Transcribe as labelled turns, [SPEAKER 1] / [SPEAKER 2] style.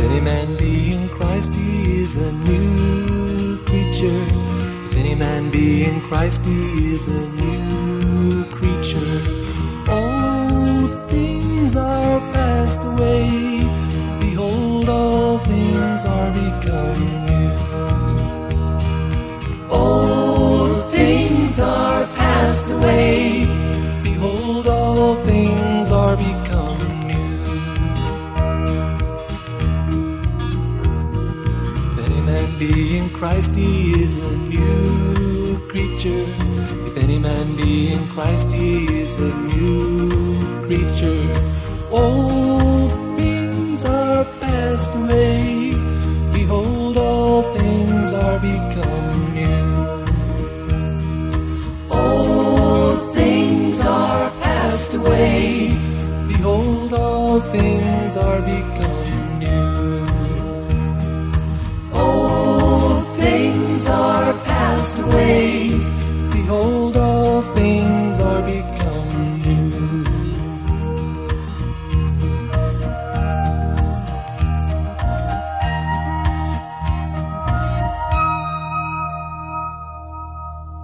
[SPEAKER 1] If any man be in Christ, he is a new creature. If any man be in Christ, he is a new creature. Old things are passed away. Behold, all things are become new. Old things are passed away. Behold, all things are become be in Christ, he is a new creature. If any man be in Christ, he is a new creature. Old things are passed away. Behold, all things are become new. Old things are passed away. Behold, all things are become passed away. Behold, all things